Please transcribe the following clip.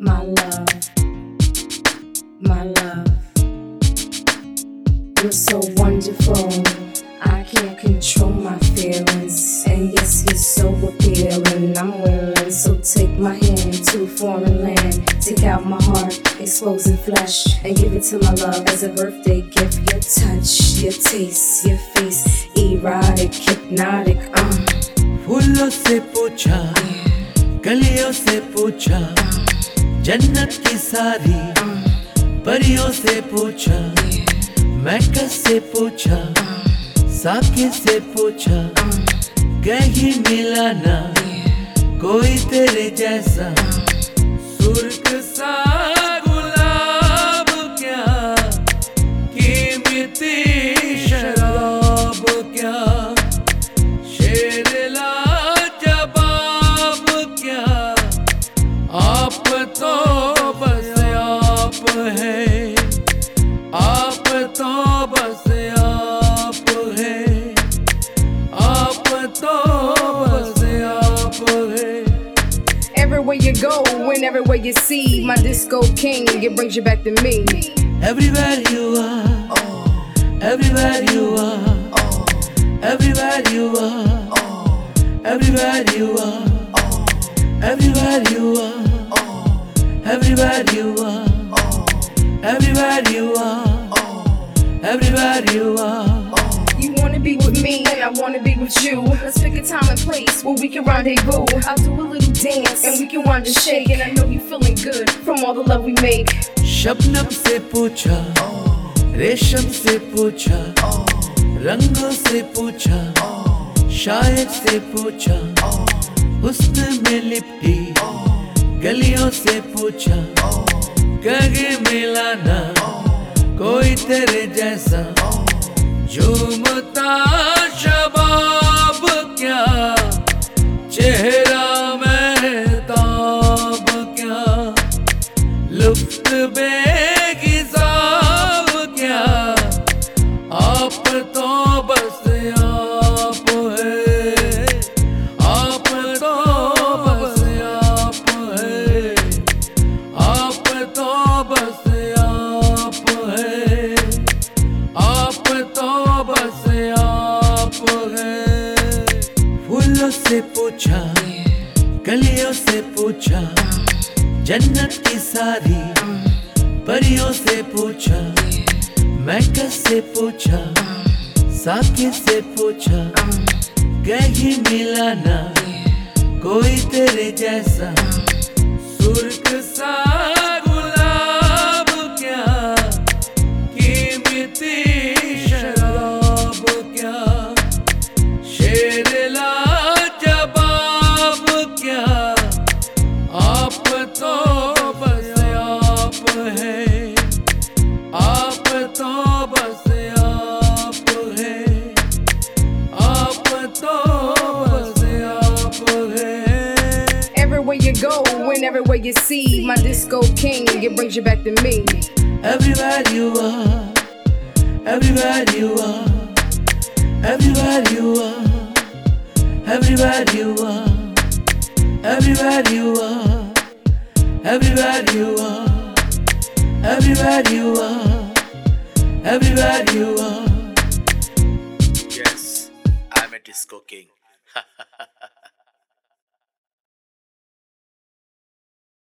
my love, my love. You're so wonderful. I can't control my feelings. And yes, you're so appealing. I'm willing, so take my hand to a foreign land. Take out my heart, exposing flesh, and give it to my love as a birthday gift. Your touch, your taste, your face, erotic, hypnotic. Uh. फूलों से पूछा कलियों से पूछा जन्नत की सारी परियों से पूछा मैकस से पूछा साके से पूछा, कहीं मिला ना कोई तेरे जैसा। सुर्ख सा गुलाब क्या, कीमती शराब क्या? Everywhere you go and everywhere you see, my disco king, it brings you back to me. Everywhere you are, everywhere you are, everywhere you are, everywhere you are, everywhere you are, everywhere you are, everywhere you are, everywhere you are. Me, and I wanna be with you. Let's pick a time and place where we can rendezvous. I'll do a little dance, and we can wind and shake. And I know you're feeling good from all the love we make. Shabnam से पूछा रेशम से पूछा रंगों से पूछा शायर से पूछा हुस्न में लिपटी गलियों से पूछा कगे मिलाना कोई तेरे जैसा झूमता से पूछा कलियों से पूछा, जन्नत की सारी परियों से पूछा मैकस से पूछा साके से पूछा, कहीं मिला ना, कोई तेरे जैसा, सुर्ख सा गुलाब क्या, कीमती शराब क्या, शेर जवाब Everywhere you go and everywhere you see, my disco king, it brings you back to me. Everywhere you are, everywhere you are, everywhere you are, everywhere you are, everywhere you are, everywhere you are, everywhere you are, everywhere you are. Yes, I'm a disco king.